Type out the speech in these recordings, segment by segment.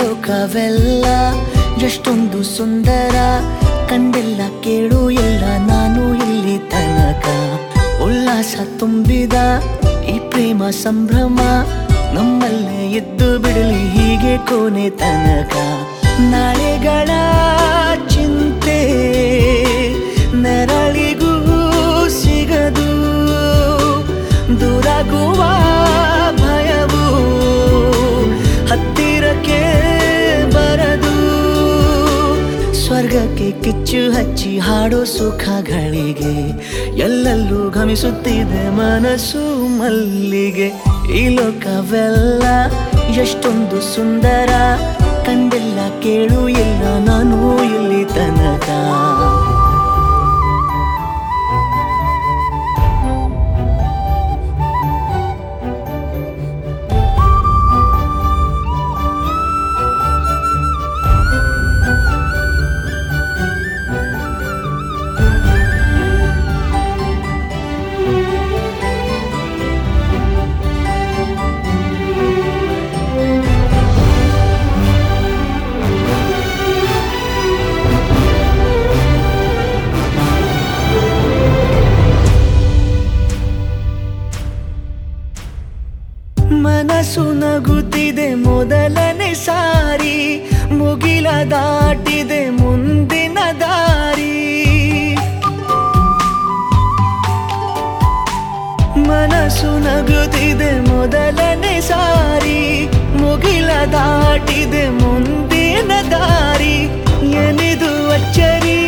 ಲೋಕವೆಲ್ಲ ಎಷ್ಟೊಂದು ಸುಂದರ, ಕಂಡೆಲ್ಲ ಕೇಳು, ಎಲ್ಲ ನಾನು ಇಲ್ಲಿ ತನಕ. ಉಲ್ಲಾಸ ತುಂಬಿದ ಈ ಪ್ರೇಮ ಸಂಭ್ರಮ, ನಮ್ಮಲ್ಲೇ ಎದ್ದು ಬಿಡಲಿ ಹೀಗೆ ಕೊನೆ ತನಕ. ನಾಳೆಗಳ ಕಿಚ್ಚು ಹಚ್ಚಿ ಹಾಡೋ ಸುಖಗಳಿಗೆ ಎಲ್ಲೆಲ್ಲೂ ಗಮಿಸುತ್ತಿದೆ ಮನಸ್ಸು ಮಲ್ಲಿಗೆ. ಈ ಲೋಕವೆಲ್ಲ ಎಷ್ಟೊಂದು ಸುಂದರ, ಕಂಡೆಲ್ಲ ಕೇಳು ಇಲ್ಲ, ನಾನು ಇಲ್ಲಿ ತನಕ. ಮನಸ್ಸು ನಗುತ್ತಿದೆ ಮೊದಲನೇ ಸಾರಿ, ಮುಗಿಲ ದಾಟಿದೆ ಮುಂದಿನ ದಾರಿ. ಮನಸ್ಸು ನಗುತ್ತಿದೆ ಮೊದಲನೇ ಸಾರಿ, ಮುಗಿಲ ದಾಟಿದೆ ಮುಂದಿನ ದಾರಿ. ಎನಿದು ಅಚ್ಚರಿ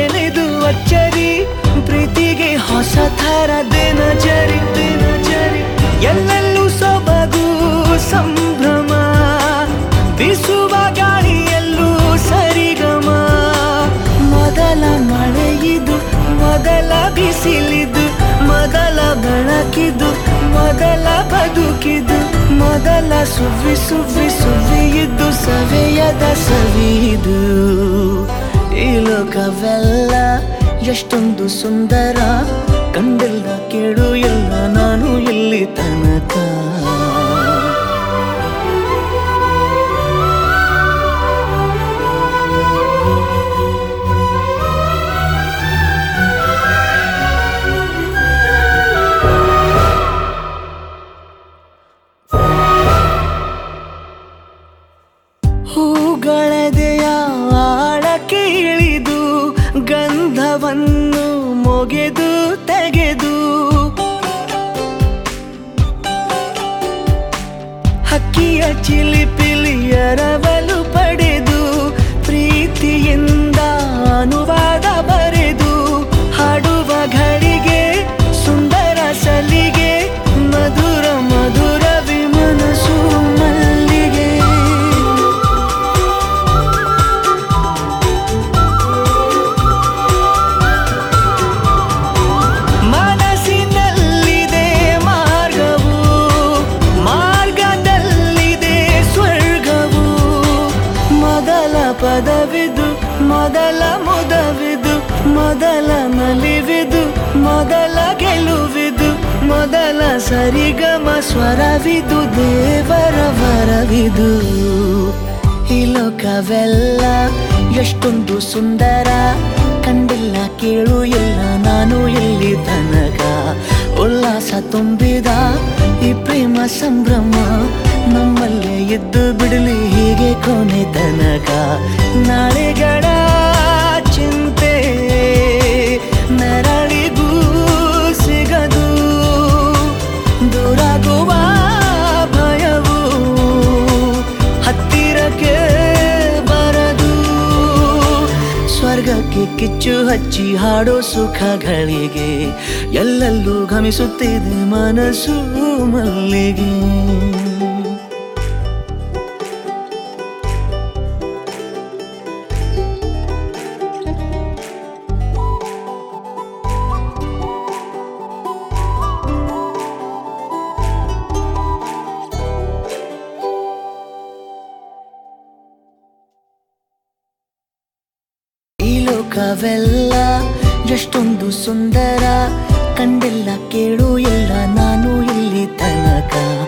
ಎನಿದು ಅಚ್ಚರಿ, ಪ್ರೀತಿಗೆ ಹೊಸ ಥರ ಮೊದಲ ಬಿಸಿಲಿದು, ಮೊದಲ ಬೆಳಕಿದು, ಮೊದಲ ಬದುಕಿದು, ಮೊದಲ ಸುವಿ ಸುವಿ ಸುವಿಯಿದ್ದು ಸವಿಯದ ಸವಿಯಿದು. ಈ ಲೋಕವೆಲ್ಲ ಎಷ್ಟೊಂದು ಸುಂದರ ಕಂಡಿಲ್ಲ ಕೇಳು ಅನುವಾದ ಬರೆದು ಹಾಡುವ ಘಳಿಗೆ ಸುಂದರ ಸಲಿಗೆ, ಮಧುರ ಮಧುರ ವಿಮನಸು ಮಲ್ಲಿಗೆ. ಮನಸ್ಸಿನಲ್ಲಿದೆ ಮಾರ್ಗವು, ಮಾರ್ಗದಲ್ಲಿದೆ ಸ್ವರ್ಗವು. ಮೊದಲ ಪದವಿದು ಮೊದಲ ಮೊದಲ ಸರಿಗಮ ಸ್ವರವಿದು, ದೇವರ ವರವಿದು. ಈ ಲೋಕವೆಲ್ಲ ಎಷ್ಟೊಂದು ಸುಂದರ, ಕಂಡಿಲ್ಲ ಕೇಳು ಇಲ್ಲ ನಾನು ಇಲ್ಲಿ ತನಗ. ಉಲ್ಲಾಸ ತುಂಬಿದ ಈ ಪ್ರೇಮ ಸಂಭ್ರಮ, ನಮ್ಮಲ್ಲೇ ಎದ್ದು ಬಿಡಲಿ, ಹೀಗೆ ಕೊನೆ ತನಕ ನಾಳೆಗಳ ಸ್ವರ್ಗಕ್ಕೆ ಕಿಚ್ಚು ಹಚ್ಚಿ ಹಾಡೋ ಸುಖಗಳಿಗೆ ಎಲ್ಲೆಲ್ಲೂ ಗಮಿಸುತ್ತಿದೆ ಮನಸ್ಸು ಮಲ್ಲಿಗೆ. ಲೋಕವೆಲ್ಲ ಎಷ್ಟೊಂದು ಸುಂದರ ಕಂಡೆಲ್ಲ ಕೇಳು ಎಲ್ಲ ನಾನು ಇಲ್ಲಿ ತನಕ.